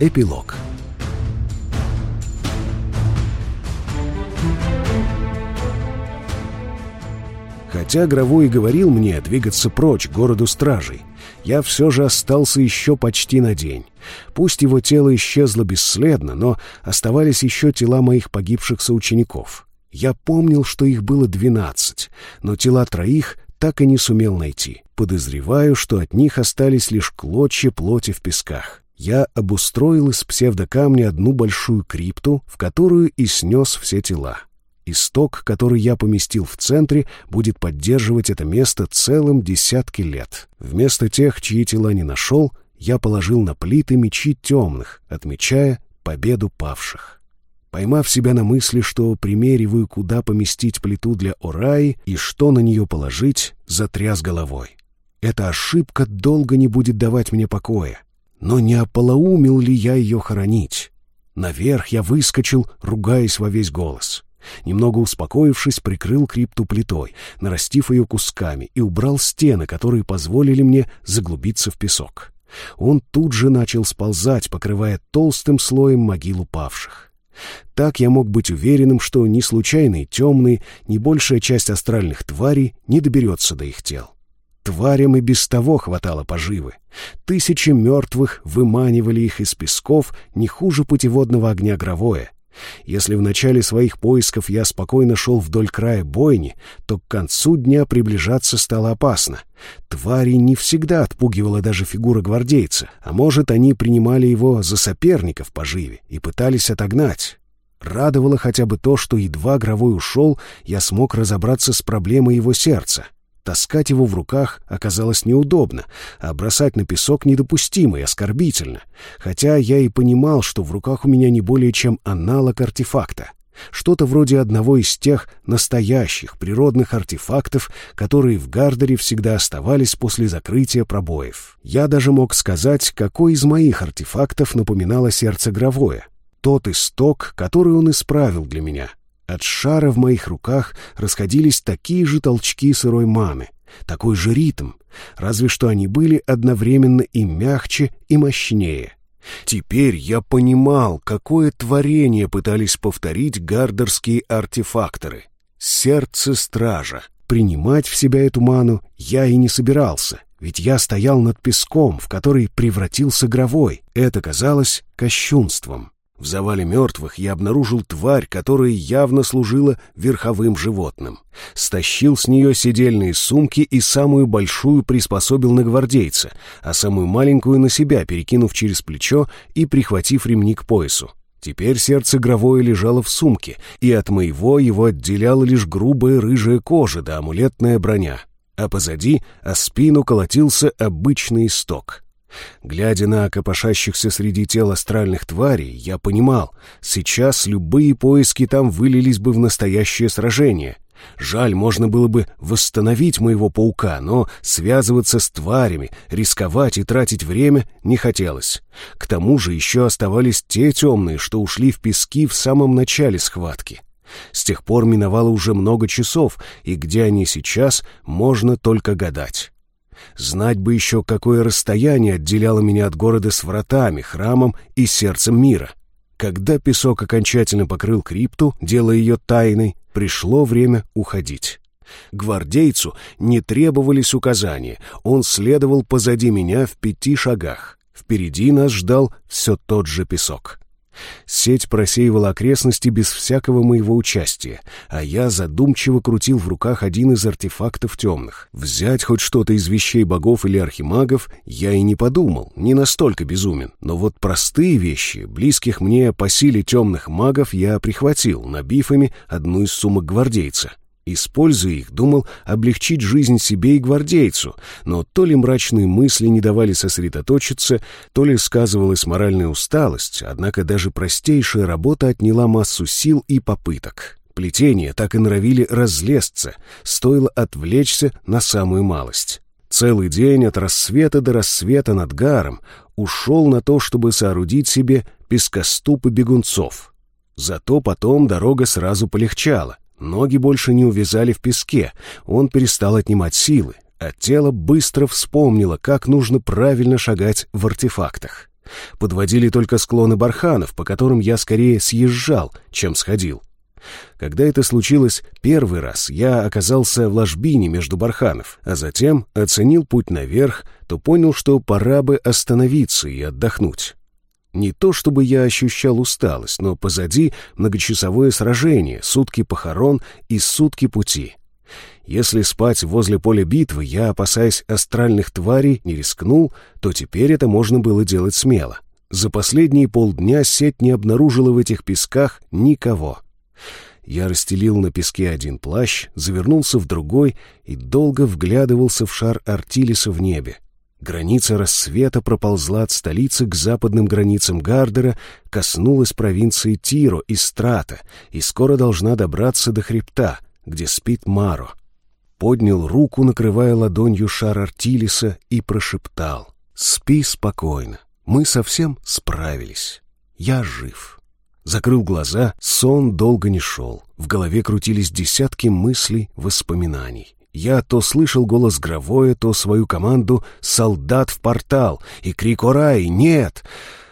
Эпилог Хотя Гровой говорил мне двигаться прочь к городу стражей, я все же остался еще почти на день. Пусть его тело исчезло бесследно, но оставались еще тела моих погибших соучеников. Я помнил, что их было двенадцать, но тела троих так и не сумел найти. Подозреваю, что от них остались лишь клочья плоти в песках. Я обустроил из псевдокамня одну большую крипту, в которую и снес все тела. Исток, который я поместил в центре, будет поддерживать это место целым десятки лет. Вместо тех, чьи тела не нашел, я положил на плиты мечи темных, отмечая победу павших. Поймав себя на мысли, что примериваю, куда поместить плиту для Ораи и что на нее положить, затряс головой. Эта ошибка долго не будет давать мне покоя. Но не ополоумил ли я ее хоронить? Наверх я выскочил, ругаясь во весь голос. Немного успокоившись, прикрыл крипту плитой, нарастив ее кусками, и убрал стены, которые позволили мне заглубиться в песок. Он тут же начал сползать, покрывая толстым слоем могил упавших. Так я мог быть уверенным, что ни случайные темные, ни большая часть астральных тварей не доберется до их тел. Тварям и без того хватало поживы. Тысячи мертвых выманивали их из песков не хуже путеводного огня Гровое. Если в начале своих поисков я спокойно шел вдоль края бойни, то к концу дня приближаться стало опасно. Твари не всегда отпугивала даже фигура гвардейца, а может, они принимали его за соперников по живе и пытались отогнать. Радовало хотя бы то, что едва Гровой ушел, я смог разобраться с проблемой его сердца. Таскать его в руках оказалось неудобно, а бросать на песок недопустимо и оскорбительно, хотя я и понимал, что в руках у меня не более чем аналог артефакта. Что-то вроде одного из тех настоящих природных артефактов, которые в Гардере всегда оставались после закрытия пробоев. Я даже мог сказать, какой из моих артефактов напоминало сердце Гровое тот исток, который он исправил для меня. От шара в моих руках расходились такие же толчки сырой маны, такой же ритм, разве что они были одновременно и мягче, и мощнее. Теперь я понимал, какое творение пытались повторить гардерские артефакторы. Сердце стража. Принимать в себя эту ману я и не собирался, ведь я стоял над песком, в который превратился гровой. Это казалось кощунством. В завале мертвых я обнаружил тварь, которая явно служила верховым животным. Стащил с нее седельные сумки и самую большую приспособил на гвардейца, а самую маленькую на себя, перекинув через плечо и прихватив ремни к поясу. Теперь сердце Гровое лежало в сумке, и от моего его отделяла лишь грубая рыжая кожа да амулетная броня. А позади, о спину колотился обычный исток — Глядя на копошащихся среди тел астральных тварей, я понимал, сейчас любые поиски там вылились бы в настоящее сражение. Жаль, можно было бы восстановить моего паука, но связываться с тварями, рисковать и тратить время не хотелось. К тому же еще оставались те темные, что ушли в пески в самом начале схватки. С тех пор миновало уже много часов, и где они сейчас, можно только гадать. Знать бы еще, какое расстояние отделяло меня от города с вратами, храмом и сердцем мира. Когда песок окончательно покрыл крипту, делая ее тайной, пришло время уходить. Гвардейцу не требовались указания, он следовал позади меня в пяти шагах. Впереди нас ждал все тот же песок. Сеть просеивала окрестности без всякого моего участия, а я задумчиво крутил в руках один из артефактов темных. Взять хоть что-то из вещей богов или архимагов я и не подумал, не настолько безумен. Но вот простые вещи, близких мне по силе темных магов, я прихватил, набив ими одну из сумок гвардейца. Используя их, думал облегчить жизнь себе и гвардейцу, но то ли мрачные мысли не давали сосредоточиться, то ли сказывалась моральная усталость, однако даже простейшая работа отняла массу сил и попыток. Плетения так и норовили разлезться, стоило отвлечься на самую малость. Целый день от рассвета до рассвета над гаром ушел на то, чтобы соорудить себе пескоступы бегунцов. Зато потом дорога сразу полегчала. Ноги больше не увязали в песке, он перестал отнимать силы, а тело быстро вспомнило, как нужно правильно шагать в артефактах. Подводили только склоны барханов, по которым я скорее съезжал, чем сходил. Когда это случилось первый раз, я оказался в ложбине между барханов, а затем оценил путь наверх, то понял, что пора бы остановиться и отдохнуть. Не то чтобы я ощущал усталость, но позади многочасовое сражение, сутки похорон и сутки пути. Если спать возле поля битвы я, опасаясь астральных тварей, не рискнул, то теперь это можно было делать смело. За последние полдня сеть не обнаружила в этих песках никого. Я расстелил на песке один плащ, завернулся в другой и долго вглядывался в шар Артилиса в небе. Граница рассвета проползла от столицы к западным границам Гардера, коснулась провинции Тиро и Страта и скоро должна добраться до хребта, где спит Маро. Поднял руку, накрывая ладонью шар Артилиса, и прошептал «Спи спокойно, мы совсем справились, я жив». Закрыл глаза, сон долго не шел. В голове крутились десятки мыслей, воспоминаний. Я то слышал голос Гровое, то свою команду «Солдат в портал!» и крик «Орай! Нет!»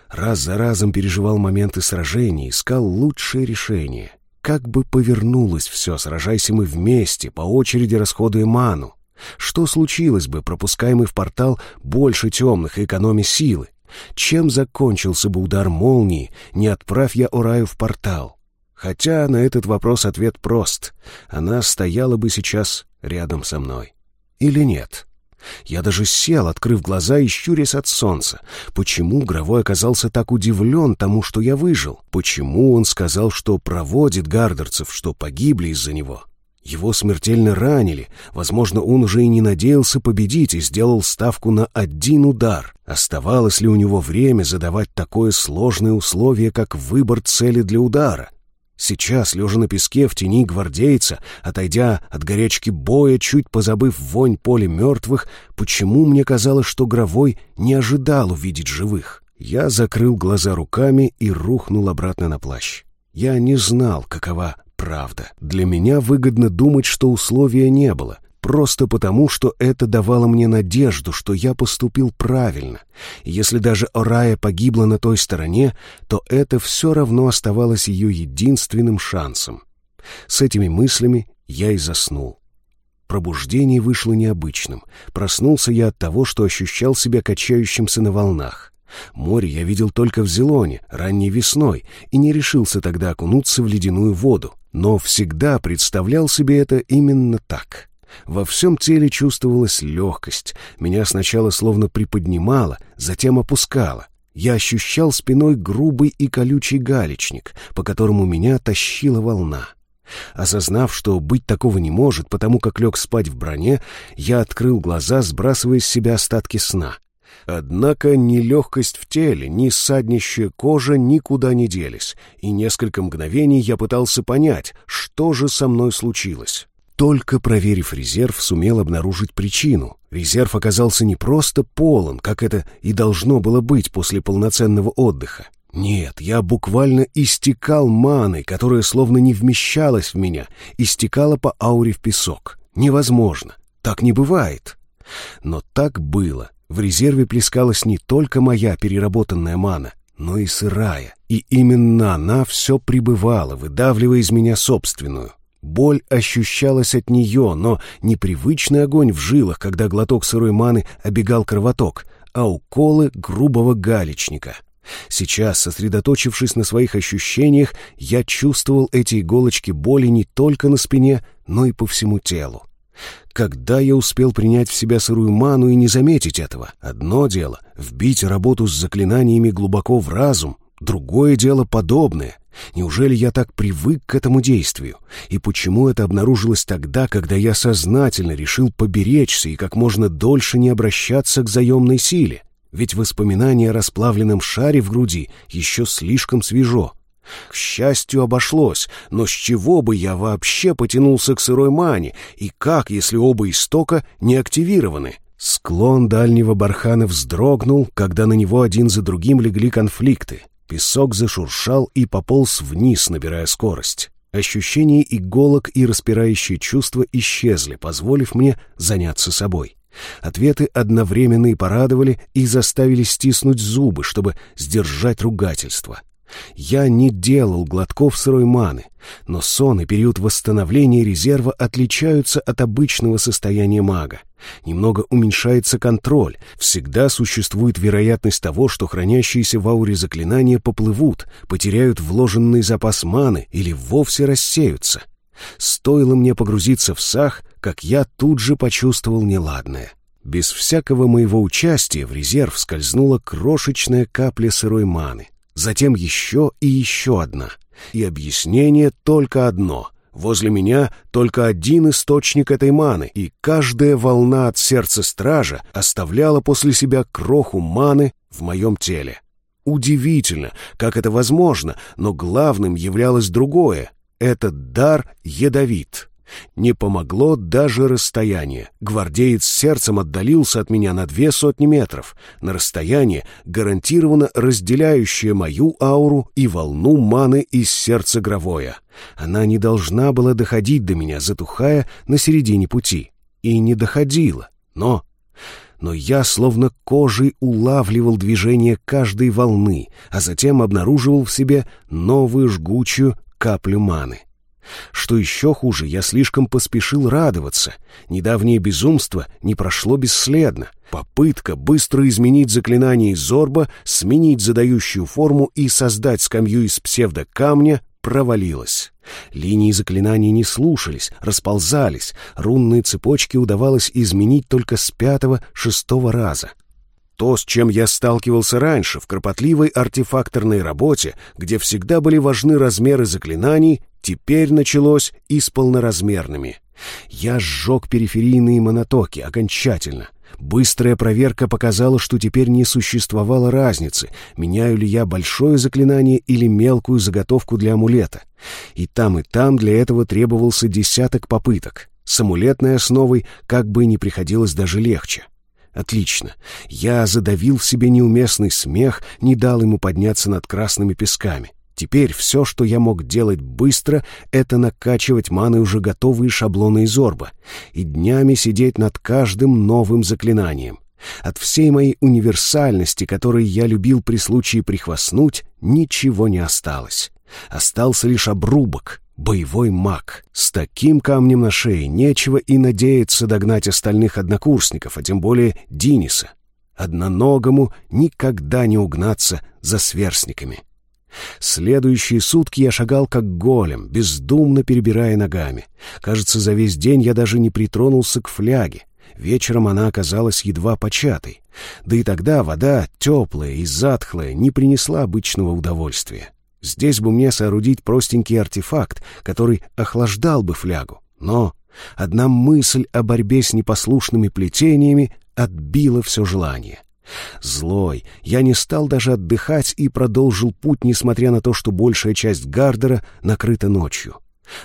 Раз за разом переживал моменты сражений, искал лучшее решение. Как бы повернулось все, сражайся мы вместе, по очереди расходуя ману. Что случилось бы, пропуская мы в портал больше темных и экономя силы? Чем закончился бы удар молнии, не отправь я Ораю в портал? Хотя на этот вопрос ответ прост. Она стояла бы сейчас рядом со мной. Или нет? Я даже сел, открыв глаза и щурясь от солнца. Почему Гровой оказался так удивлен тому, что я выжил? Почему он сказал, что проводит гардерцев, что погибли из-за него? Его смертельно ранили. Возможно, он уже и не надеялся победить и сделал ставку на один удар. Оставалось ли у него время задавать такое сложное условие, как выбор цели для удара? Сейчас, лежа на песке в тени гвардейца, отойдя от горячки боя, чуть позабыв вонь поля мертвых, почему мне казалось, что Гровой не ожидал увидеть живых? Я закрыл глаза руками и рухнул обратно на плащ. Я не знал, какова правда. Для меня выгодно думать, что условия не было просто потому, что это давало мне надежду, что я поступил правильно. Если даже Орая погибла на той стороне, то это все равно оставалось ее единственным шансом. С этими мыслями я и заснул. Пробуждение вышло необычным. Проснулся я от того, что ощущал себя качающимся на волнах. Море я видел только в Зелоне, ранней весной, и не решился тогда окунуться в ледяную воду, но всегда представлял себе это именно так. Во всем теле чувствовалась легкость. Меня сначала словно приподнимало, затем опускало. Я ощущал спиной грубый и колючий галечник, по которому меня тащила волна. Осознав, что быть такого не может, потому как лег спать в броне, я открыл глаза, сбрасывая с себя остатки сна. Однако ни легкость в теле, ни саднищая кожа никуда не делись, и несколько мгновений я пытался понять, что же со мной случилось. Только проверив резерв, сумел обнаружить причину. Резерв оказался не просто полон, как это и должно было быть после полноценного отдыха. Нет, я буквально истекал маной, которая словно не вмещалась в меня, истекала по ауре в песок. Невозможно. Так не бывает. Но так было. В резерве плескалась не только моя переработанная мана, но и сырая. И именно она все пребывала, выдавливая из меня собственную. Боль ощущалась от нее, но непривычный огонь в жилах, когда глоток сырой маны обегал кровоток, а уколы грубого галечника. Сейчас, сосредоточившись на своих ощущениях, я чувствовал эти иголочки боли не только на спине, но и по всему телу. Когда я успел принять в себя сырую ману и не заметить этого? Одно дело — вбить работу с заклинаниями глубоко в разум, другое дело подобное — Неужели я так привык к этому действию? И почему это обнаружилось тогда, когда я сознательно решил поберечься и как можно дольше не обращаться к заемной силе? Ведь воспоминание о расплавленном шаре в груди еще слишком свежо. К счастью, обошлось, но с чего бы я вообще потянулся к сырой мане, и как, если оба истока не активированы? Склон дальнего бархана вздрогнул, когда на него один за другим легли конфликты. Песок зашуршал и пополз вниз, набирая скорость. Ощущения иголок и распирающие чувства исчезли, позволив мне заняться собой. Ответы одновременно и порадовали, и заставили стиснуть зубы, чтобы сдержать ругательство. Я не делал глотков сырой маны, но сон и период восстановления резерва отличаются от обычного состояния мага. Немного уменьшается контроль, всегда существует вероятность того, что хранящиеся в ауре заклинания поплывут, потеряют вложенный запас маны или вовсе рассеются. Стоило мне погрузиться в сах, как я тут же почувствовал неладное. Без всякого моего участия в резерв скользнула крошечная капля сырой маны. Затем еще и еще одна. И объяснение только одно. Возле меня только один источник этой маны, и каждая волна от сердца стража оставляла после себя кроху маны в моем теле. Удивительно, как это возможно, но главным являлось другое. Этот дар ядовит. Не помогло даже расстояние. Гвардеец сердцем отдалился от меня на две сотни метров, на расстояние, гарантированно разделяющее мою ауру и волну маны из сердца Гровоя. Она не должна была доходить до меня, затухая на середине пути. И не доходила. Но... Но я словно кожей улавливал движение каждой волны, а затем обнаруживал в себе новую жгучую каплю маны. Что еще хуже, я слишком поспешил радоваться. Недавнее безумство не прошло бесследно. Попытка быстро изменить заклинание из Зорба, сменить задающую форму и создать скамью из псевдокамня провалилась. Линии заклинаний не слушались, расползались, рунные цепочки удавалось изменить только с пятого-шестого раза. То, с чем я сталкивался раньше в кропотливой артефакторной работе, где всегда были важны размеры заклинаний, теперь началось и с полноразмерными. Я сжег периферийные монотоки окончательно. Быстрая проверка показала, что теперь не существовало разницы, меняю ли я большое заклинание или мелкую заготовку для амулета. И там, и там для этого требовался десяток попыток. С амулетной основой как бы не приходилось даже легче. Отлично. Я задавил в себе неуместный смех, не дал ему подняться над красными песками. Теперь все, что я мог делать быстро, это накачивать маной уже готовые шаблоны из орба и днями сидеть над каждым новым заклинанием. От всей моей универсальности, которой я любил при случае прихвастнуть, ничего не осталось. Остался лишь обрубок, боевой маг. С таким камнем на шее нечего и надеяться догнать остальных однокурсников, а тем более Диниса. Одноногому никогда не угнаться за сверстниками. Следующие сутки я шагал как голем, бездумно перебирая ногами. Кажется, за весь день я даже не притронулся к фляге. Вечером она оказалась едва початой. Да и тогда вода, теплая и затхлая, не принесла обычного удовольствия. Здесь бы мне соорудить простенький артефакт, который охлаждал бы флягу. Но одна мысль о борьбе с непослушными плетениями отбила все желание. Злой, я не стал даже отдыхать и продолжил путь, несмотря на то, что большая часть Гардера накрыта ночью.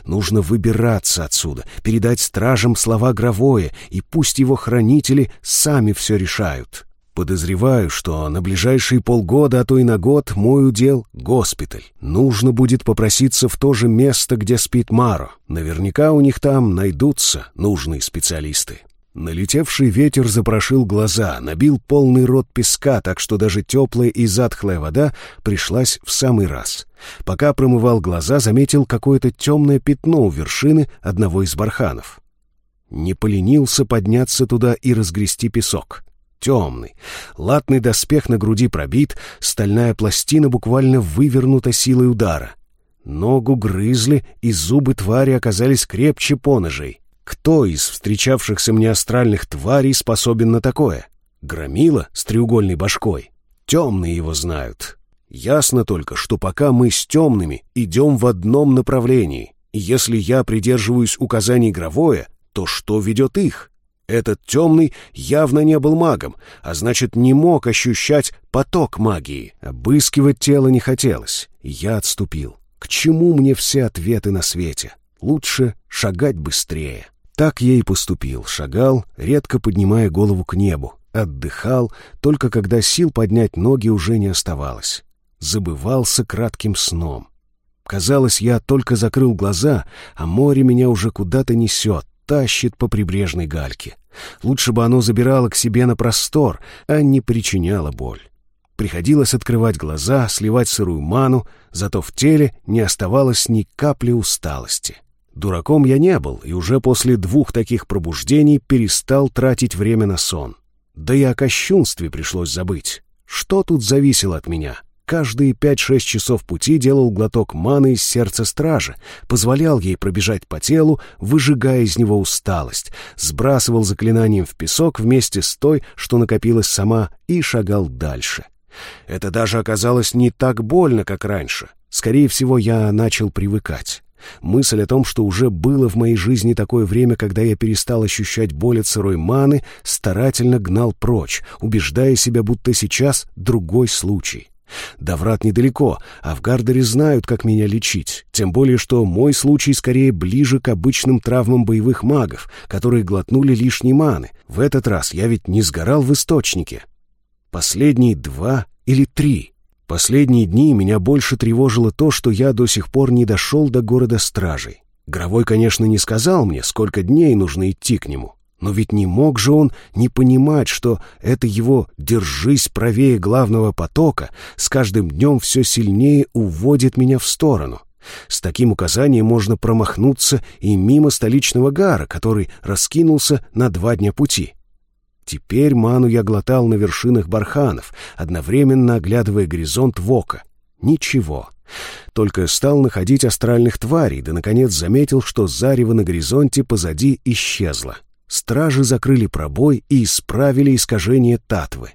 Нужно выбираться отсюда, передать стражам слова Гровое, и пусть его хранители сами все решают. Подозреваю, что на ближайшие полгода, а то и на год, мой удел — госпиталь. Нужно будет попроситься в то же место, где спит Маро. Наверняка у них там найдутся нужные специалисты. Налетевший ветер запрошил глаза, набил полный рот песка, так что даже теплая и затхлая вода пришлась в самый раз. Пока промывал глаза, заметил какое-то темное пятно у вершины одного из барханов. Не поленился подняться туда и разгрести песок темный. Латный доспех на груди пробит, стальная пластина буквально вывернута силой удара. Ногу грызли, и зубы твари оказались крепче поножей. Кто из встречавшихся мне астральных тварей способен на такое? Громила с треугольной башкой? Темные его знают. Ясно только, что пока мы с темными идем в одном направлении, если я придерживаюсь указаний Гровое, то что ведет их? Этот темный явно не был магом, а значит, не мог ощущать поток магии. Обыскивать тело не хотелось, я отступил. К чему мне все ответы на свете? Лучше шагать быстрее. Так я и поступил, шагал, редко поднимая голову к небу, отдыхал, только когда сил поднять ноги уже не оставалось. Забывался кратким сном. Казалось, я только закрыл глаза, а море меня уже куда-то несет, тащит по прибрежной гальке. Лучше бы оно забирало к себе на простор, а не причиняло боль. Приходилось открывать глаза, сливать сырую ману, зато в теле не оставалось ни капли усталости. Дураком я не был, и уже после двух таких пробуждений перестал тратить время на сон. Да и о кощунстве пришлось забыть. Что тут зависело от меня? Каждые пять-шесть часов пути делал глоток маны из сердца стражи, позволял ей пробежать по телу, выжигая из него усталость, сбрасывал заклинанием в песок вместе с той, что накопилась сама, и шагал дальше. Это даже оказалось не так больно, как раньше. Скорее всего, я начал привыкать. Мысль о том, что уже было в моей жизни такое время, когда я перестал ощущать боль от сырой маны, старательно гнал прочь, убеждая себя, будто сейчас другой случай. До врат недалеко, а в Гардере знают, как меня лечить, тем более, что мой случай скорее ближе к обычным травмам боевых магов, которые глотнули лишней маны. В этот раз я ведь не сгорал в источнике. Последние два или три. Последние дни меня больше тревожило то, что я до сих пор не дошел до города стражей. Гровой, конечно, не сказал мне, сколько дней нужно идти к нему. Но ведь не мог же он не понимать, что это его «держись правее главного потока» с каждым днем все сильнее уводит меня в сторону. С таким указанием можно промахнуться и мимо столичного гара, который раскинулся на два дня пути. Теперь ману я глотал на вершинах барханов, одновременно оглядывая горизонт в. Ничего. Только стал находить астральных тварей, да, наконец, заметил, что зарево на горизонте позади исчезло. Стражи закрыли пробой и исправили искажение татвы.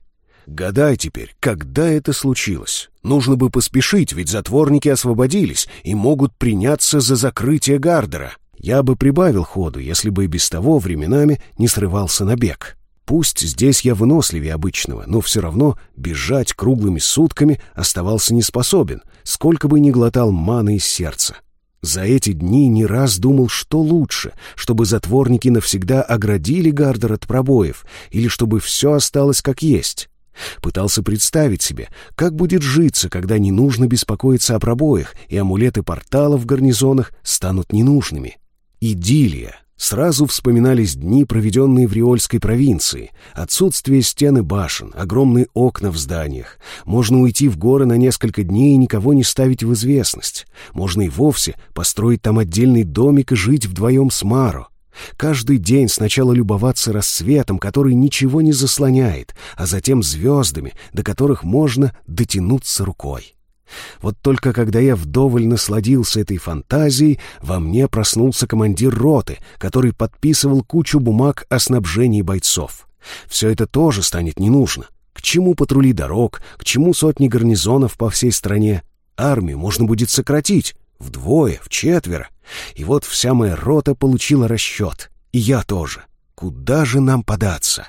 Гадай теперь, когда это случилось. Нужно бы поспешить, ведь затворники освободились и могут приняться за закрытие Гардера. Я бы прибавил ходу, если бы и без того временами не срывался на бег. Пусть здесь я выносливее обычного, но все равно бежать круглыми сутками оставался не способен, сколько бы ни глотал маны из сердца. За эти дни не раз думал, что лучше, чтобы затворники навсегда оградили Гардер от пробоев, или чтобы все осталось как есть. Пытался представить себе, как будет житься, когда не нужно беспокоиться о пробоях, и амулеты портала в гарнизонах станут ненужными. Идиллия, Сразу вспоминались дни, проведенные в Риольской провинции, отсутствие стены башен, огромные окна в зданиях. Можно уйти в горы на несколько дней и никого не ставить в известность. Можно и вовсе построить там отдельный домик и жить вдвоем с Маро. Каждый день сначала любоваться рассветом, который ничего не заслоняет, а затем звездами, до которых можно дотянуться рукой. Вот только когда я вдоволь насладился этой фантазией, во мне проснулся командир роты, который подписывал кучу бумаг о снабжении бойцов. Все это тоже станет не нужно. К чему патрули дорог, к чему сотни гарнизонов по всей стране? Армию можно будет сократить вдвое, в четверо. И вот вся моя рота получила расчет. И я тоже. Куда же нам податься?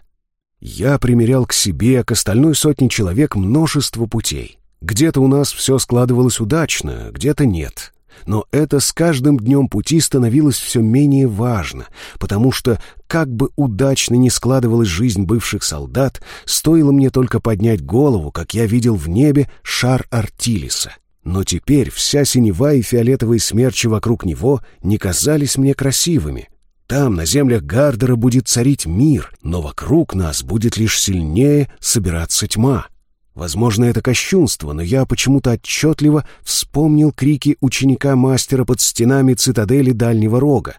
Я примерял к себе, к остальной сотне человек множество путей. Где-то у нас все складывалось удачно, где-то нет. Но это с каждым днем пути становилось все менее важно, потому что, как бы удачно ни складывалась жизнь бывших солдат, стоило мне только поднять голову, как я видел в небе шар Артилиса. Но теперь вся синева и фиолетовые смерчи вокруг него не казались мне красивыми. Там, на землях Гардера, будет царить мир, но вокруг нас будет лишь сильнее собираться тьма. Возможно, это кощунство, но я почему-то отчетливо вспомнил крики ученика-мастера под стенами цитадели Дальнего Рога.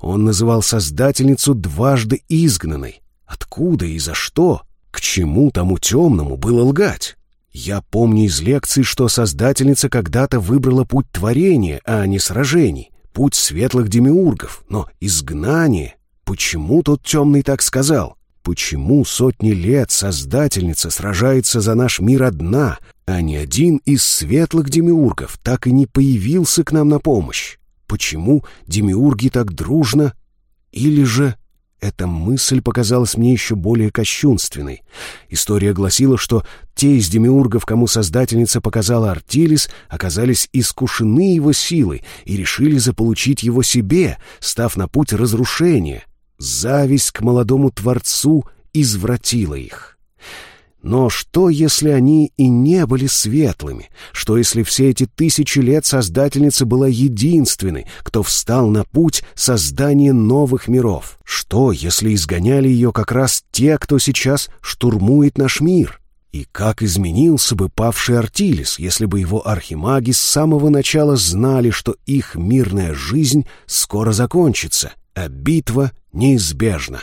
Он называл создательницу дважды изгнанной. Откуда и за что? К чему тому темному было лгать? Я помню из лекций, что создательница когда-то выбрала путь творения, а не сражений, путь светлых демиургов, но изгнание... Почему тот темный так сказал? Почему сотни лет Создательница сражается за наш мир одна, а ни один из светлых демиургов так и не появился к нам на помощь? Почему демиурги так дружно? Или же... Эта мысль показалась мне еще более кощунственной. История гласила, что те из демиургов, кому создательница показала Артилис, оказались искушены его силой и решили заполучить его себе, став на путь разрушения. Зависть к молодому Творцу извратила их. Но что, если они и не были светлыми? Что, если все эти тысячи лет Создательница была единственной, кто встал на путь создания новых миров? Что, если изгоняли ее как раз те, кто сейчас штурмует наш мир? И как изменился бы павший Артилис, если бы его архимаги с самого начала знали, что их мирная жизнь скоро закончится, а битва неизбежна?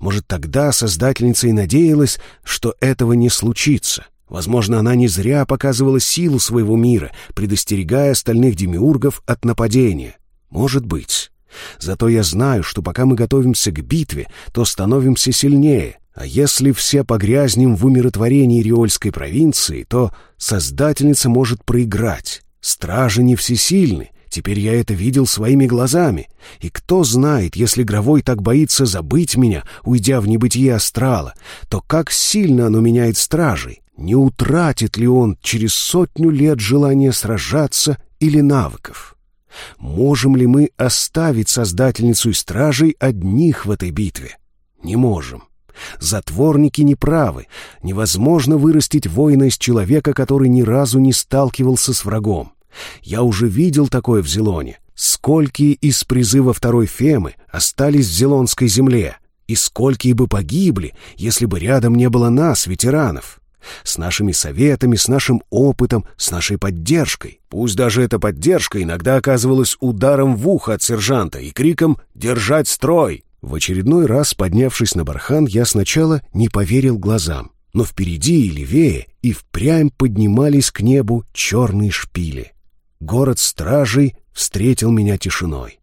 Может, тогда создательница и надеялась, что этого не случится. Возможно, она не зря показывала силу своего мира, предостерегая остальных демиургов от нападения. Может быть. Зато я знаю, что пока мы готовимся к битве, то становимся сильнее. А если все погрязнем в умиротворении Риольской провинции, то Создательница может проиграть. Стражи не всесильны, Теперь я это видел своими глазами. И кто знает, если Гровой так боится забыть меня, уйдя в небытие астрала, то как сильно оно меняет стражей? Не утратит ли он через сотню лет желание сражаться или навыков? Можем ли мы оставить Создательницу и стражей одних в этой битве? Не можем. Затворники неправы. Невозможно вырастить воина из человека, который ни разу не сталкивался с врагом. Я уже видел такое в Зелоне. Сколькие из призыва второй Фемы остались в Зелонской земле, и сколькие бы погибли, если бы рядом не было нас, ветеранов. С нашими советами, с нашим опытом, с нашей поддержкой. Пусть даже эта поддержка иногда оказывалась ударом в ухо от сержанта и криком «Держать строй!». В очередной раз, поднявшись на бархан, я сначала не поверил глазам. Но впереди и левее и впрямь поднимались к небу черные шпили город стражей встретил меня тишиной.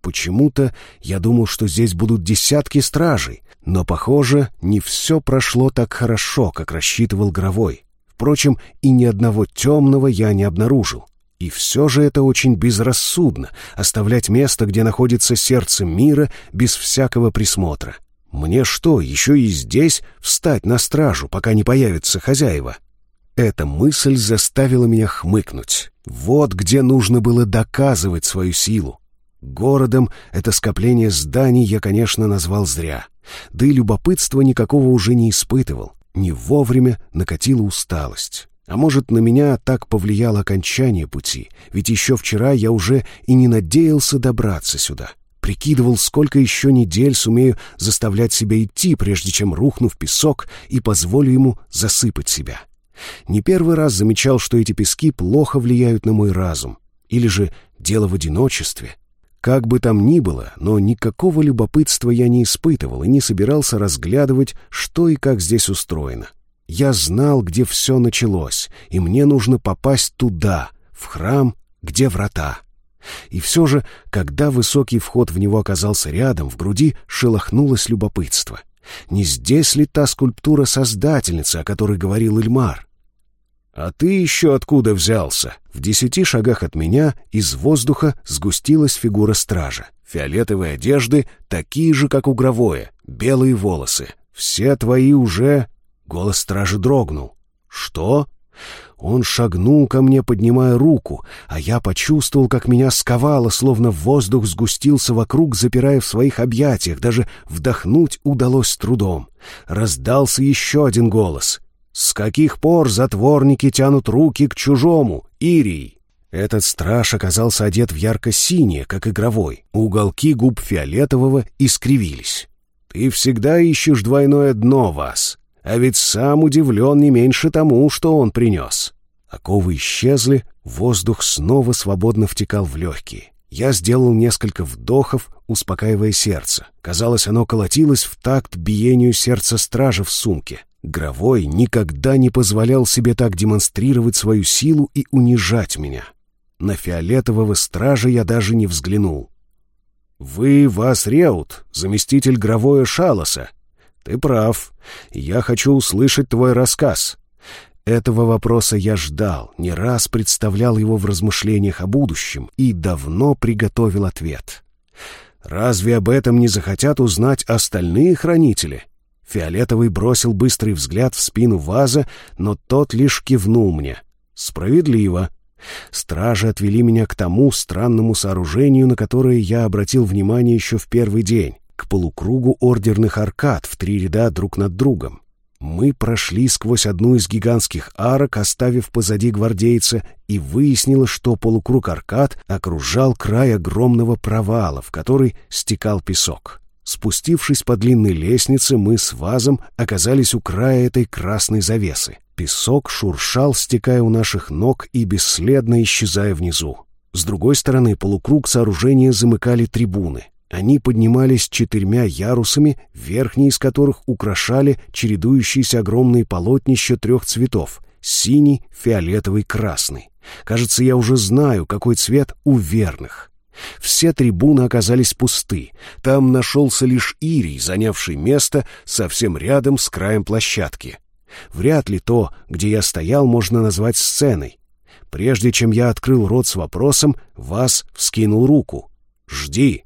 Почему-то я думал, что здесь будут десятки стражей, но, похоже, не все прошло так хорошо, как рассчитывал Гровой. Впрочем, и ни одного темного я не обнаружил. И все же это очень безрассудно — оставлять место, где находится сердце мира, без всякого присмотра. Мне что, еще и здесь встать на стражу, пока не появятся хозяева? Эта мысль заставила меня хмыкнуть. Вот где нужно было доказывать свою силу. Городом это скопление зданий я, конечно, назвал зря. Да и любопытства никакого уже не испытывал. Не вовремя накатила усталость. А может, на меня так повлияло окончание пути, ведь еще вчера я уже и не надеялся добраться сюда. Прикидывал, сколько еще недель сумею заставлять себя идти, прежде чем рухну в песок и позволю ему засыпать себя. Не первый раз замечал, что эти пески плохо влияют на мой разум. Или же дело в одиночестве. Как бы там ни было, но никакого любопытства я не испытывал и не собирался разглядывать, что и как здесь устроено. Я знал, где все началось, и мне нужно попасть туда, в храм, где врата. И все же, когда высокий вход в него оказался рядом, в груди шелохнулось любопытство — не здесь ли та скульптура Создательницы, о которой говорил Ильмар? «А ты еще откуда взялся?» В десяти шагах от меня из воздуха сгустилась фигура стража. Фиолетовые одежды, такие же, как у Гровое, белые волосы. «Все твои уже...» Голос стражи дрогнул. «Что?» Он шагнул ко мне, поднимая руку, а я почувствовал, как меня сковало, словно воздух сгустился вокруг, запирая в своих объятиях. Даже вдохнуть удалось с трудом. Раздался еще один голос. «С каких пор затворники тянут руки к чужому, Ирий?» Этот страж оказался одет в ярко-синее, как игровой. Уголки губ фиолетового искривились. «Ты всегда ищешь двойное дно, вас. А ведь сам удивлен не меньше тому, что он принес. Оковы исчезли, воздух снова свободно втекал в легкие. Я сделал несколько вдохов, успокаивая сердце. Казалось, оно колотилось в такт биению сердца стража в сумке. Гровой никогда не позволял себе так демонстрировать свою силу и унижать меня. На фиолетового стража я даже не взглянул. «Вы Вас Реут, заместитель Гровое Шалоса?» «Ты прав. Я хочу услышать твой рассказ. Этого вопроса я ждал, не раз представлял его в размышлениях о будущем и давно приготовил ответ. Разве об этом не захотят узнать остальные хранители? Фиолетовый бросил быстрый взгляд в спину ваза, но тот лишь кивнул мне. Справедливо. Стражи отвели меня к тому странному сооружению, на которое я обратил внимание еще в первый день, к полукругу ордерных аркад в три ряда друг над другом. Мы прошли сквозь одну из гигантских арок, оставив позади гвардейца, и выяснилось, что полукруг аркад окружал край огромного провала, в который стекал песок. Спустившись по длинной лестнице, мы с вазом оказались у края этой красной завесы. Песок шуршал, стекая у наших ног и бесследно исчезая внизу. С другой стороны полукруг сооружения замыкали трибуны. Они поднимались четырьмя ярусами, верхние из которых украшали чередующиеся огромные полотнища трех цветов — синий, фиолетовый, красный. Кажется, я уже знаю, какой цвет у верных. Все трибуны оказались пусты. Там нашелся лишь Ирий, занявший место совсем рядом с краем площадки. Вряд ли то, где я стоял, можно назвать сценой. Прежде чем я открыл рот с вопросом, Вас вскинул руку. «Жди!»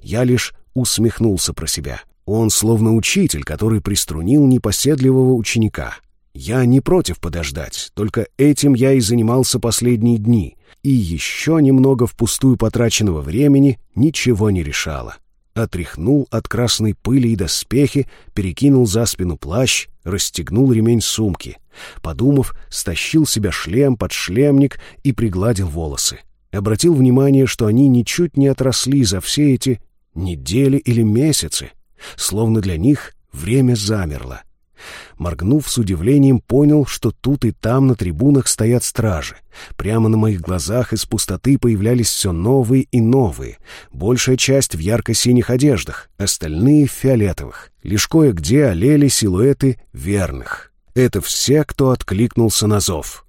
Я лишь усмехнулся про себя. Он словно учитель, который приструнил непоседливого ученика. Я не против подождать, только этим я и занимался последние дни, и еще немного впустую потраченного времени ничего не решало. Отряхнул от красной пыли и доспехи, перекинул за спину плащ, расстегнул ремень сумки. Подумав, стащил себя шлем под шлемник и пригладил волосы. Обратил внимание, что они ничуть не отросли за все эти недели или месяцы, словно для них время замерло. Моргнув с удивлением, понял, что тут и там на трибунах стоят стражи. Прямо на моих глазах из пустоты появлялись все новые и новые. Большая часть в ярко-синих одеждах, остальные — в фиолетовых. Лишь кое-где олели силуэты верных. Это все, кто откликнулся на зов.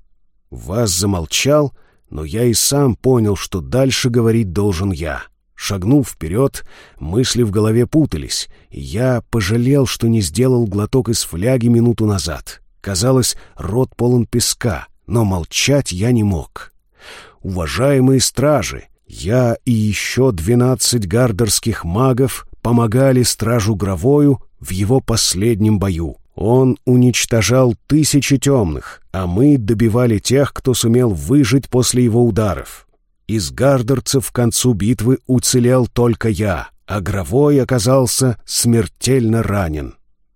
Вас замолчал, но я и сам понял, что дальше говорить должен я. Шагнул вперед, мысли в голове путались, и я пожалел, что не сделал глоток из фляги минуту назад. Казалось, рот полон песка, но молчать я не мог. Уважаемые стражи, я и еще двенадцать гардерских магов помогали стражу Гровою в его последнем бою. Он уничтожал тысячи темных, а мы добивали тех, кто сумел выжить после его ударов. Из гардерцев к концу битвы уцелел только я, а Гровой оказался смертельно ранен.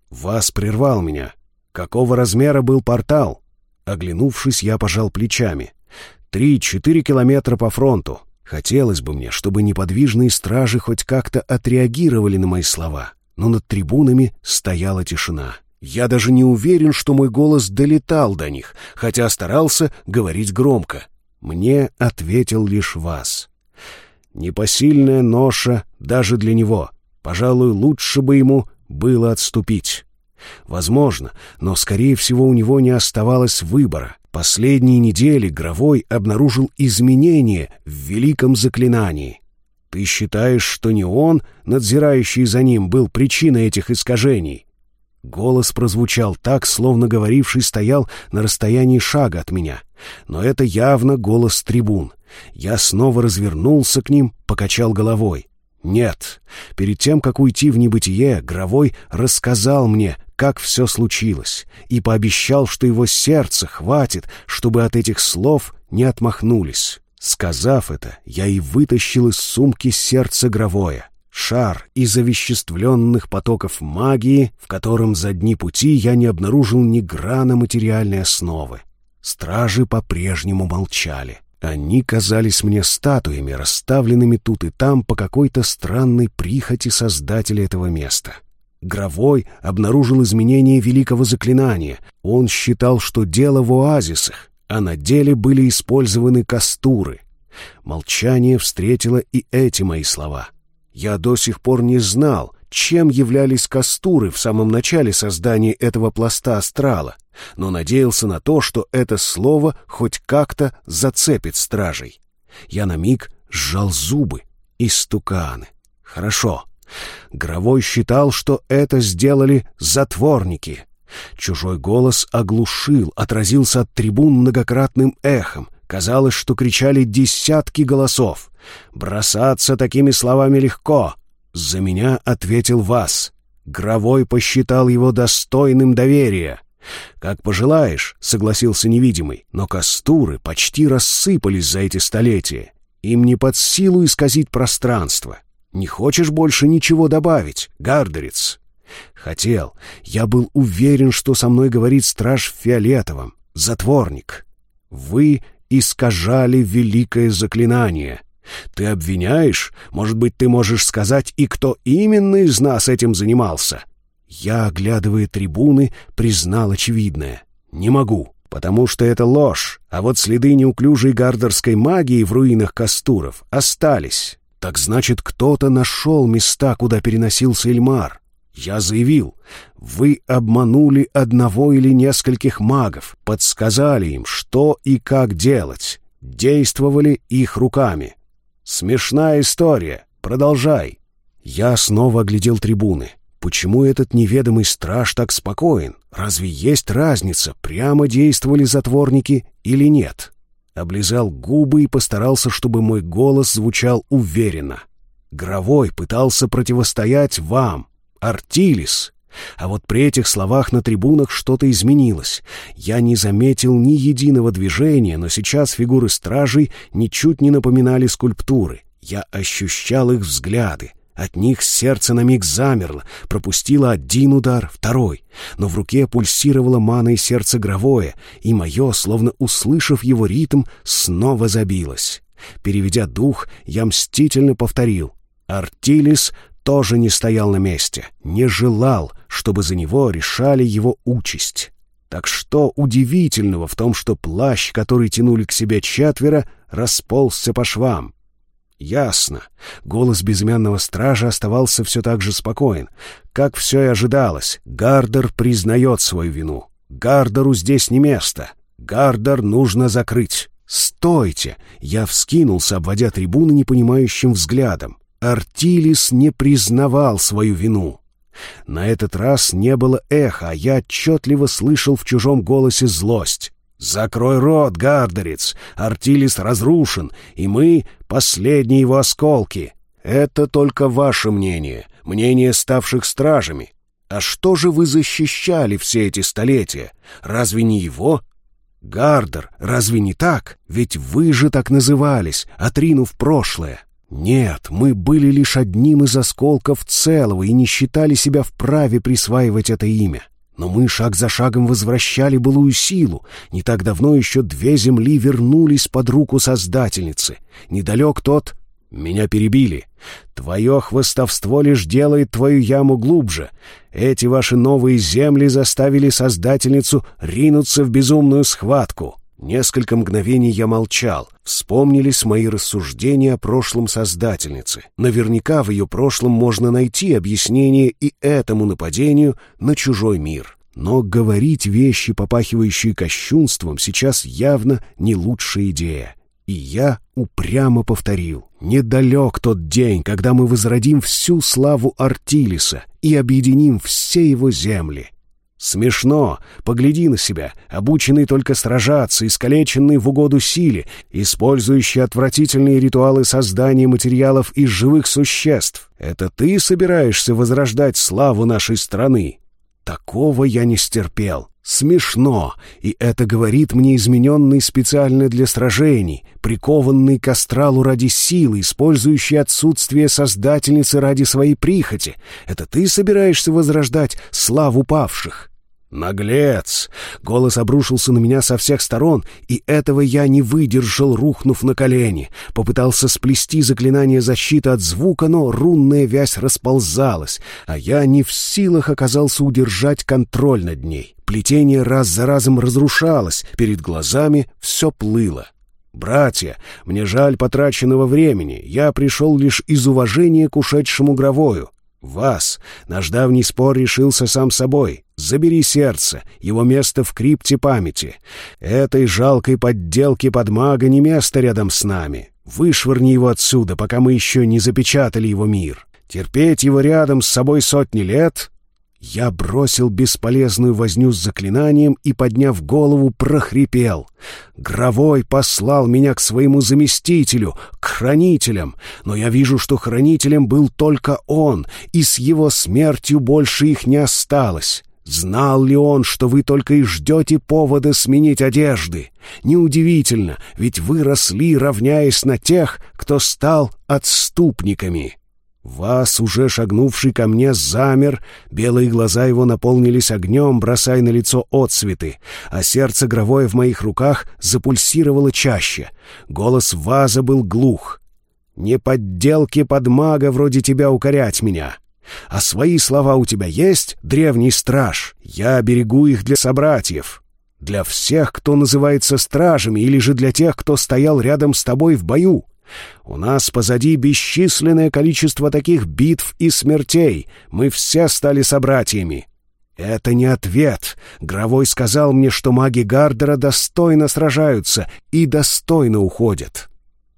Вас прервал меня. Какого размера был портал? Оглянувшись, я пожал плечами. Три-четыре километра по фронту. Хотелось бы мне, чтобы неподвижные стражи хоть как-то отреагировали на мои слова, но над трибунами стояла тишина. Я даже не уверен, что мой голос долетал до них, хотя старался говорить громко. Мне ответил лишь вас. Непосильная ноша даже для него. Пожалуй, лучше бы ему было отступить. Возможно, но, скорее всего, у него не оставалось выбора. Последние недели Гровой обнаружил изменения в великом заклинании. Ты считаешь, что не он, надзирающий за ним, был причиной этих искажений? Голос прозвучал так, словно говоривший стоял на расстоянии шага от меня. Но это явно голос трибун. Я снова развернулся к ним, покачал головой. Нет, перед тем, как уйти в небытие, Гровой рассказал мне, как все случилось, и пообещал, что его сердце хватит, чтобы от этих слов не отмахнулись. Сказав это, я и вытащил из сумки сердце Гровое шар из овеществленных потоков магии, в котором за дни пути я не обнаружил ни грана материальной основы. Стражи по-прежнему молчали. Они казались мне статуями, расставленными тут и там по какой-то странной прихоти создателя этого места. Гровой обнаружил изменение великого заклинания. Он считал, что дело в оазисах, а на деле были использованы кастуры. Молчание встретило и эти мои слова — я до сих пор не знал, чем являлись кастуры в самом начале создания этого пласта астрала, но надеялся на то, что это слово хоть как-то зацепит стражей. Я на миг сжал зубы и стуканы. Хорошо. Гровой считал, что это сделали затворники. Чужой голос оглушил, отразился от трибун многократным эхом. Казалось, что кричали десятки голосов. Бросаться такими словами легко. За меня ответил вас. Гровой посчитал его достойным доверия. «Как пожелаешь», — согласился невидимый, но кастуры почти рассыпались за эти столетия. Им не под силу исказить пространство. Не хочешь больше ничего добавить, Гардерец? Хотел. Я был уверен, что со мной говорит страж в фиолетовом. Затворник. Вы искажали великое заклинание. Ты обвиняешь? Может быть, ты можешь сказать, и кто именно из нас этим занимался? Я, оглядывая трибуны, признал очевидное. Не могу, потому что это ложь, а вот следы неуклюжей гардерской магии в руинах Кастуров остались. Так значит, кто-то нашел места, куда переносился Эльмар. Я заявил, вы обманули одного или нескольких магов, подсказали им, что и как делать, действовали их руками. Смешная история, продолжай. Я снова оглядел трибуны. Почему этот неведомый страж так спокоен? Разве есть разница, прямо действовали затворники или нет? облизал губы и постарался, чтобы мой голос звучал уверенно. Гровой пытался противостоять вам, Артилис. А вот при этих словах на трибунах что-то изменилось. Я не заметил ни единого движения, но сейчас фигуры стражей ничуть не напоминали скульптуры. Я ощущал их взгляды. От них сердце на миг замерло, пропустило один удар, второй. Но в руке пульсировало маной сердце гровое, и мое, словно услышав его ритм, снова забилось. Переведя дух, я мстительно повторил. Артилис тоже не стоял на месте, не желал, чтобы за него решали его участь. Так что удивительного в том, что плащ, который тянули к себе четверо, расползся по швам? Ясно. Голос безымянного стража оставался все так же спокоен. Как все и ожидалось, Гардер признает свою вину. Гардеру здесь не место. Гардер нужно закрыть. «Стойте!» Я вскинулся, обводя трибуны непонимающим взглядом. Артилис не признавал свою вину. На этот раз не было эха, а я отчетливо слышал в чужом голосе злость. «Закрой рот, Гардерец! Артилис разрушен, и мы — последние его осколки. Это только ваше мнение, мнение ставших стражами. А что же вы защищали все эти столетия? Разве не его?» «Гардер, разве не так? Ведь вы же так назывались, отринув прошлое». Нет, мы были лишь одним из осколков целого и не считали себя вправе присваивать это имя. Но мы шаг за шагом возвращали былую силу. Не так давно еще две земли вернулись под руку Создательницы. Недалек тот... Меня перебили. Твое хвостовство лишь делает твою яму глубже. Эти ваши новые земли заставили Создательницу ринуться в безумную схватку. Несколько мгновений я молчал. Вспомнились мои рассуждения о прошлом Создательницы. Наверняка в ее прошлом можно найти объяснение и этому нападению на чужой мир. Но говорить вещи, попахивающие кощунством, сейчас явно не лучшая идея. И я упрямо повторил. Недалек тот день, когда мы возродим всю славу Артилиса и объединим все его земли. Смешно. Погляди на себя, обученный только сражаться, искалеченный в угоду силе, использующий отвратительные ритуалы создания материалов из живых существ. Это ты собираешься возрождать славу нашей страны? Такого я не стерпел. Смешно, и это говорит мне измененный специально для сражений, прикованный к астралу ради силы, использующий отсутствие создательницы ради своей прихоти. Это ты собираешься возрождать славу павших? «Наглец!» Голос обрушился на меня со всех сторон, и этого я не выдержал, рухнув на колени. Попытался сплести заклинание защиты от звука, но рунная вязь расползалась, а я не в силах оказался удержать контроль над ней. Плетение раз за разом разрушалось, перед глазами все плыло. «Братья, мне жаль потраченного времени, я пришел лишь из уважения к ушедшему Гровою. Вас. Наш давний спор решился сам собой. Забери сердце, его место в крипте памяти. Этой жалкой подделке под мага не место рядом с нами. Вышвырни его отсюда, пока мы еще не запечатали его мир. Терпеть его рядом с собой сотни лет я бросил бесполезную возню с заклинанием и, подняв голову, прохрипел. Гровой послал меня к своему заместителю, к хранителям, но я вижу, что хранителем был только он, и с его смертью больше их не осталось. Знал ли он, что вы только и ждете повода сменить одежды? Неудивительно, ведь вы росли, равняясь на тех, кто стал отступниками». Вас, уже шагнувший ко мне, замер, белые глаза его наполнились огнем, бросая на лицо отсветы, а сердце гровое в моих руках запульсировало чаще. Голос Ваза был глух. «Не подделки под мага вроде тебя укорять меня. А свои слова у тебя есть, древний страж? Я берегу их для собратьев. Для всех, кто называется стражами, или же для тех, кто стоял рядом с тобой в бою. У нас позади бесчисленное количество таких битв и смертей. Мы все стали собратьями. Это не ответ. Гровой сказал мне, что маги Гардера достойно сражаются и достойно уходят.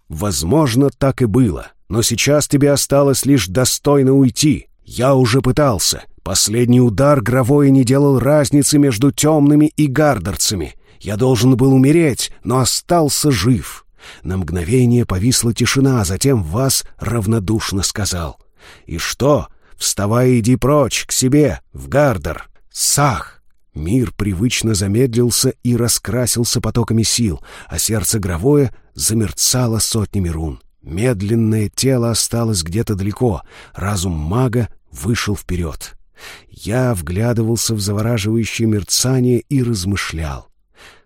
Возможно, так и было. Но сейчас тебе осталось лишь достойно уйти. Я уже пытался. Последний удар Гровой не делал разницы между темными и гардерцами. Я должен был умереть, но остался жив. На мгновение повисла тишина, а затем Вас равнодушно сказал. «И что? Вставай иди прочь, к себе, в Гардер! Сах!» Мир привычно замедлился и раскрасился потоками сил, а сердце Гровое замерцало сотнями рун. Медленное тело осталось где-то далеко, разум мага вышел вперед. Я вглядывался в завораживающее мерцание и размышлял.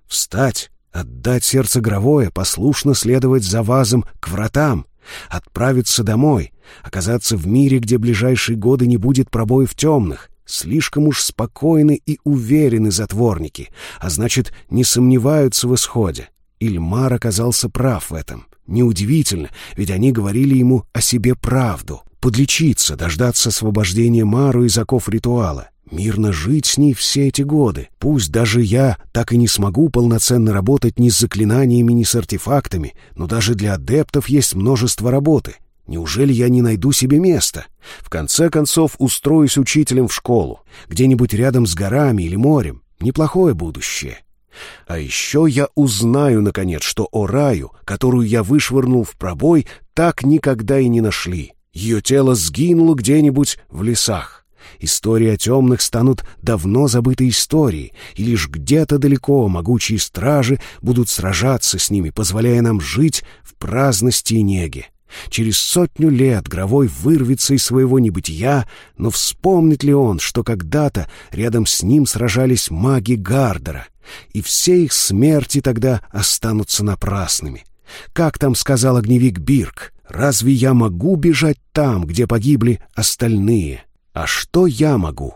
Встать Отдать сердце Гровое, послушно следовать за вазом к вратам, отправиться домой, оказаться в мире, где ближайшие годы не будет пробоев темных. Слишком уж спокойны и уверены затворники, а значит, не сомневаются в исходе. Ильмар оказался прав в этом. Неудивительно, ведь они говорили ему о себе правду. Подлечиться, дождаться освобождения Мару из оков ритуала мирно жить с ней все эти годы. Пусть даже я так и не смогу полноценно работать ни с заклинаниями, ни с артефактами, но даже для адептов есть множество работы. Неужели я не найду себе места? В конце концов, устроюсь учителем в школу, где-нибудь рядом с горами или морем. Неплохое будущее. А еще я узнаю, наконец, что Ораю, которую я вышвырнул в пробой, так никогда и не нашли. Ее тело сгинуло где-нибудь в лесах. Истории о темных станут давно забытой историей, и лишь где-то далеко могучие стражи будут сражаться с ними, позволяя нам жить в праздности и неге. Через сотню лет Гровой вырвется из своего небытия, но вспомнит ли он, что когда-то рядом с ним сражались маги Гардера, и все их смерти тогда останутся напрасными? Как там сказал огневик Бирк, разве я могу бежать там, где погибли остальные? А что я могу?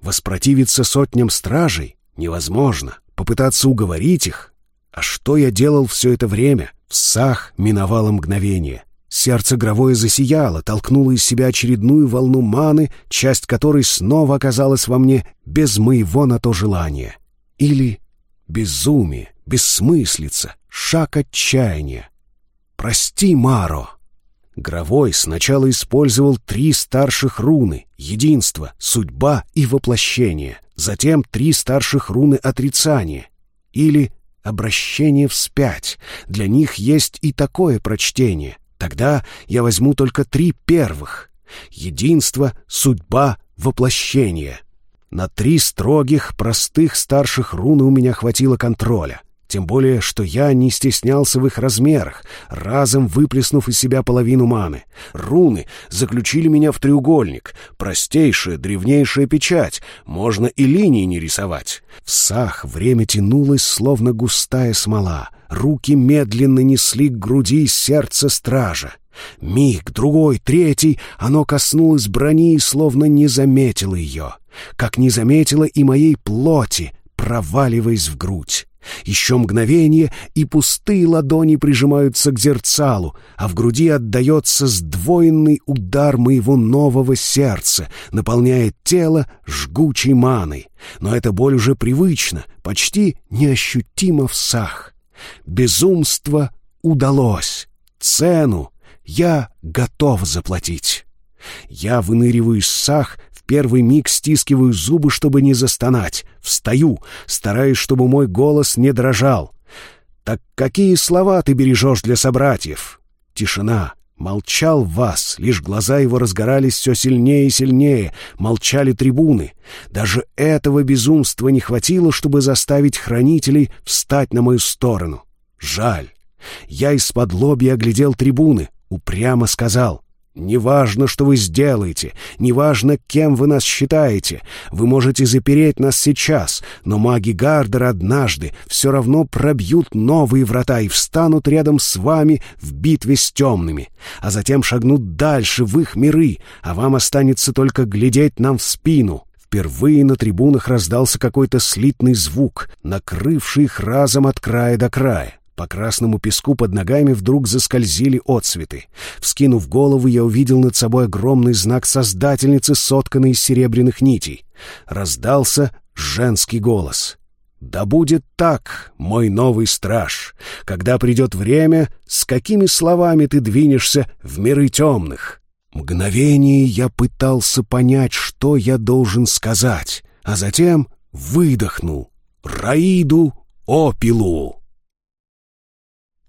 Воспротивиться сотням стражей? Невозможно. Попытаться уговорить их? А что я делал все это время? В сах миновало мгновение. Сердце Гровое засияло, толкнуло из себя очередную волну маны, часть которой снова оказалась во мне без моего на то желания. Или безумие, бессмыслица, шаг отчаяния. «Прости, Маро!» Гровой сначала использовал три старших руны — единство, судьба и воплощение, затем три старших руны отрицания или обращение вспять. Для них есть и такое прочтение. Тогда я возьму только три первых — единство, судьба, воплощение. На три строгих, простых старших руны у меня хватило контроля — тем более, что я не стеснялся в их размерах, разом выплеснув из себя половину маны. Руны заключили меня в треугольник. Простейшая, древнейшая печать. Можно и линии не рисовать. В сах время тянулось, словно густая смола. Руки медленно несли к груди сердце стража. Миг, другой, третий, оно коснулось брони и словно не заметило ее. Как не заметило и моей плоти, проваливаясь в грудь. Еще мгновение, и пустые ладони прижимаются к зерцалу, а в груди отдается сдвоенный удар моего нового сердца, наполняет тело жгучей маной. Но эта боль уже привычна, почти неощутимо в сах. Безумство удалось. Цену я готов заплатить. Я выныриваю из сах, первый миг стискиваю зубы, чтобы не застонать. Встаю, стараюсь, чтобы мой голос не дрожал. «Так какие слова ты бережешь для собратьев?» Тишина. Молчал вас, лишь глаза его разгорались все сильнее и сильнее, молчали трибуны. Даже этого безумства не хватило, чтобы заставить хранителей встать на мою сторону. Жаль. Я из-под лобья оглядел трибуны, упрямо сказал. Неважно, что вы сделаете, неважно, кем вы нас считаете, вы можете запереть нас сейчас, но маги Гардера однажды все равно пробьют новые врата и встанут рядом с вами в битве с темными, а затем шагнут дальше в их миры, а вам останется только глядеть нам в спину». Впервые на трибунах раздался какой-то слитный звук, накрывший их разом от края до края. По красному песку под ногами вдруг заскользили отцветы. Вскинув голову, я увидел над собой огромный знак Создательницы, сотканный из серебряных нитей. Раздался женский голос. «Да будет так, мой новый страж. Когда придет время, с какими словами ты двинешься в миры темных?» Мгновение я пытался понять, что я должен сказать, а затем выдохнул. «Раиду Опилу!»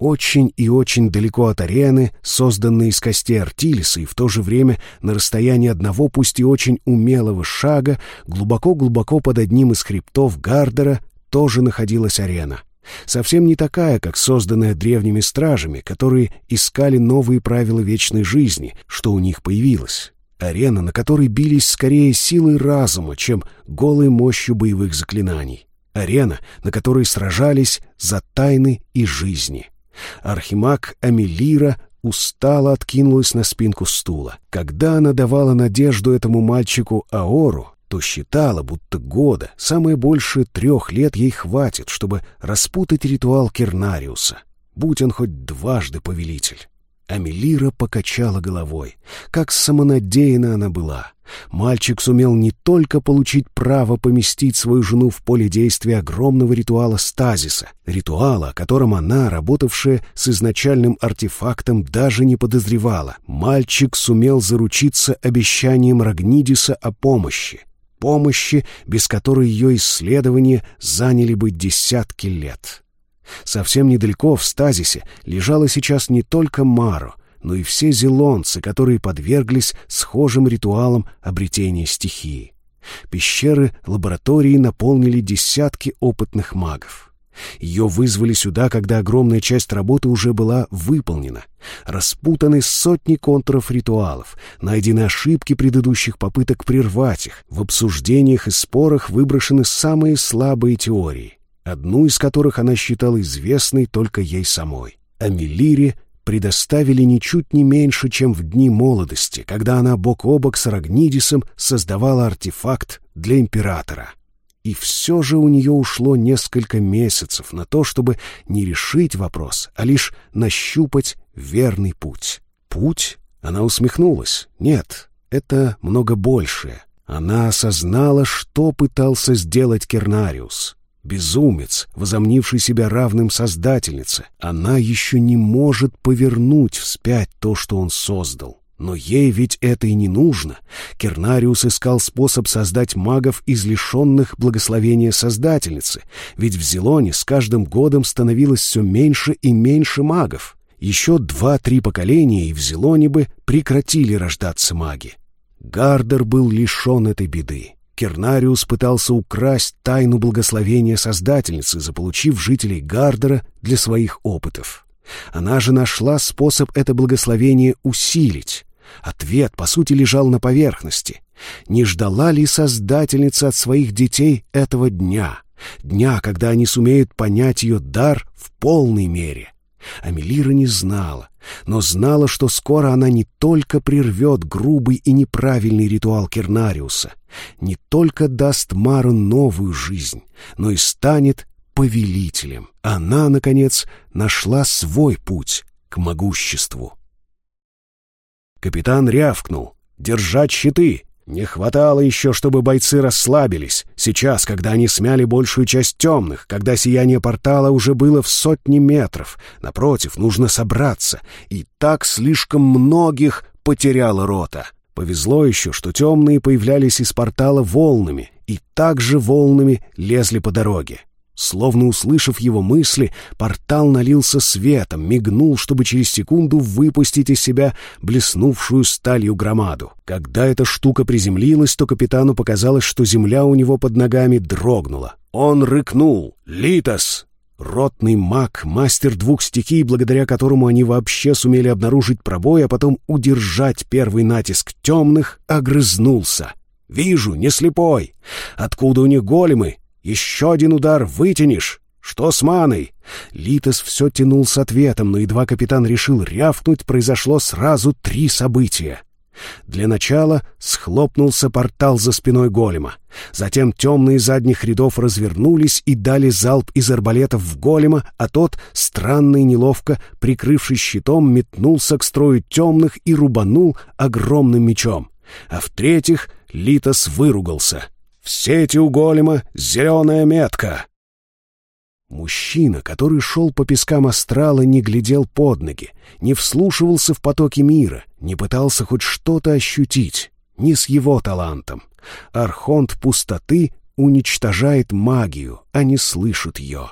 Очень и очень далеко от арены, созданной из костей Артилиса, и в то же время на расстоянии одного, пусть и очень умелого шага, глубоко-глубоко под одним из хребтов Гардера тоже находилась арена. Совсем не такая, как созданная древними стражами, которые искали новые правила вечной жизни, что у них появилось. Арена, на которой бились скорее силой разума, чем голой мощью боевых заклинаний. Арена, на которой сражались за тайны и жизни. Архимаг Амелира устало откинулась на спинку стула. Когда она давала надежду этому мальчику Аору, то считала, будто года, самое больше трех лет ей хватит, чтобы распутать ритуал Кернариуса, будь он хоть дважды повелитель. Амелира покачала головой. Как самонадеянна она была. Мальчик сумел не только получить право поместить свою жену в поле действия огромного ритуала стазиса, ритуала, о котором она, работавшая с изначальным артефактом, даже не подозревала. Мальчик сумел заручиться обещанием Рагнидиса о помощи. Помощи, без которой ее исследования заняли бы десятки лет. Совсем недалеко в стазисе лежала сейчас не только Маро, но и все зелонцы, которые подверглись схожим ритуалам обретения стихии. Пещеры лаборатории наполнили десятки опытных магов. Ее вызвали сюда, когда огромная часть работы уже была выполнена. Распутаны сотни контуров ритуалов, найдены ошибки предыдущих попыток прервать их, в обсуждениях и спорах выброшены самые слабые теории, одну из которых она считала известной только ей самой. О Мелире предоставили ничуть не меньше, чем в дни молодости, когда она бок о бок с Рагнидисом создавала артефакт для императора. И все же у нее ушло несколько месяцев на то, чтобы не решить вопрос, а лишь нащупать верный путь. Путь? Она усмехнулась. Нет, это много большее. Она осознала, что пытался сделать Кернариус. Безумец, возомнивший себя равным Создательнице, она еще не может повернуть вспять то, что он создал. Но ей ведь это и не нужно. Кернариус искал способ создать магов из лишенных благословения Создательницы, ведь в Зелоне с каждым годом становилось все меньше и меньше магов. Еще два-три поколения, и в Зелоне бы прекратили рождаться маги. Гардер был лишен этой беды. Кернариус пытался украсть тайну благословения Создательницы, заполучив жителей Гардера для своих опытов. Она же нашла способ это благословение усилить. Ответ, по сути, лежал на поверхности. Не ждала ли Создательница от своих детей этого дня? Дня, когда они сумеют понять ее дар в полной мере. Амелира не знала, но знала, что скоро она не только прервет грубый и неправильный ритуал Кернариуса, не только даст Мару новую жизнь, но и станет повелителем. Она, наконец, нашла свой путь к могуществу. Капитан рявкнул. «Держать щиты! Не хватало еще, чтобы бойцы расслабились. Сейчас, когда они смяли большую часть темных, когда сияние портала уже было в сотни метров. Напротив, нужно собраться. И так слишком многих потеряла рота. Повезло еще, что темные появлялись из портала волнами, и также волнами лезли по дороге. Словно услышав его мысли, портал налился светом, мигнул, чтобы через секунду выпустить из себя блеснувшую сталью громаду. Когда эта штука приземлилась, то капитану показалось, что земля у него под ногами дрогнула. Он рыкнул «Литос!» Ротный маг, мастер двух стихий, благодаря которому они вообще сумели обнаружить пробой, а потом удержать первый натиск темных, огрызнулся. «Вижу, не слепой. Откуда у них големы? Еще один удар вытянешь. Что с маной?» Литос все тянул с ответом, но едва капитан решил рявкнуть, произошло сразу три события. Для начала схлопнулся портал за спиной голема. Затем темные задних рядов развернулись и дали залп из арбалетов в голема, а тот, странно и неловко, прикрывшись щитом, метнулся к строю темных и рубанул огромным мечом. А в-третьих, Литос выругался. «В сети у голема зеленая метка!» Мужчина, который шел по пескам астрала, не глядел под ноги, не вслушивался в потоки мира, не пытался хоть что-то ощутить, не с его талантом. Архонт пустоты уничтожает магию, а не слышит ее.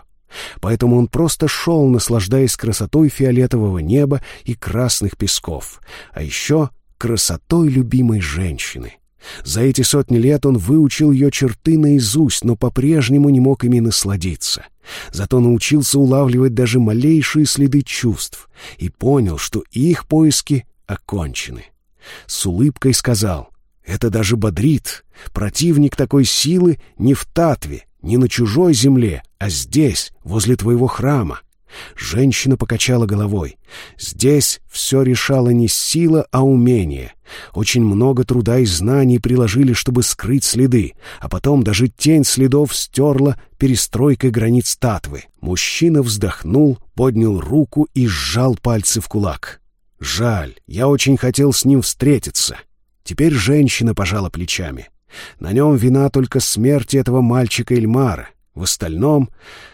Поэтому он просто шел, наслаждаясь красотой фиолетового неба и красных песков, а еще красотой любимой женщины. За эти сотни лет он выучил ее черты наизусть, но по-прежнему не мог ими насладиться. Зато научился улавливать даже малейшие следы чувств и понял, что их поиски окончены. С улыбкой сказал, «Это даже бодрит. Противник такой силы не в Татве, не на чужой земле, а здесь, возле твоего храма. Женщина покачала головой. Здесь все решало не сила, а умение. Очень много труда и знаний приложили, чтобы скрыть следы, а потом даже тень следов стерла перестройкой границ татвы. Мужчина вздохнул, поднял руку и сжал пальцы в кулак. Жаль, я очень хотел с ним встретиться. Теперь женщина пожала плечами. На нем вина только смерти этого мальчика Эльмара. В остальном,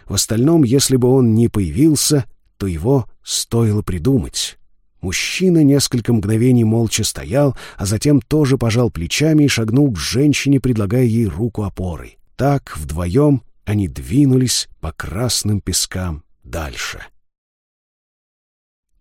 в остальном, если бы он не появился, то его стоило придумать. Мужчина несколько мгновений молча стоял, а затем тоже пожал плечами и шагнул к женщине, предлагая ей руку опорой. Так вдвоем они двинулись по красным пескам дальше.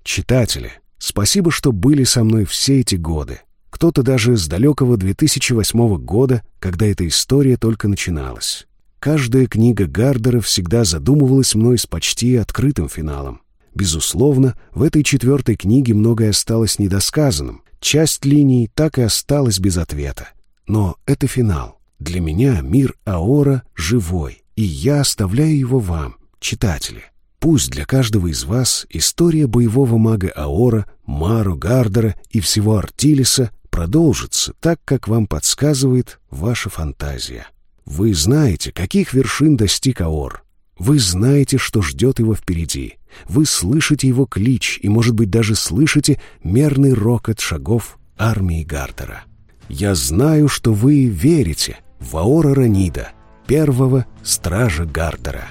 Читатели, спасибо, что были со мной все эти годы. Кто-то даже с далекого 2008 года, когда эта история только начиналась. Каждая книга Гардера всегда задумывалась мной с почти открытым финалом. Безусловно, в этой четвертой книге многое осталось недосказанным. Часть линий так и осталась без ответа. Но это финал. Для меня мир Аора живой, и я оставляю его вам, читатели. Пусть для каждого из вас история боевого мага Аора, Мару Гардера и всего Артилиса продолжится так, как вам подсказывает ваша фантазия. Вы знаете, каких вершин достиг Аор. Вы знаете, что ждет его впереди. Вы слышите его клич и, может быть, даже слышите мерный рокот шагов армии Гартера. Я знаю, что вы верите в Аора Ранида, первого стража Гартера.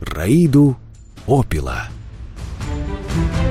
Раиду Опила —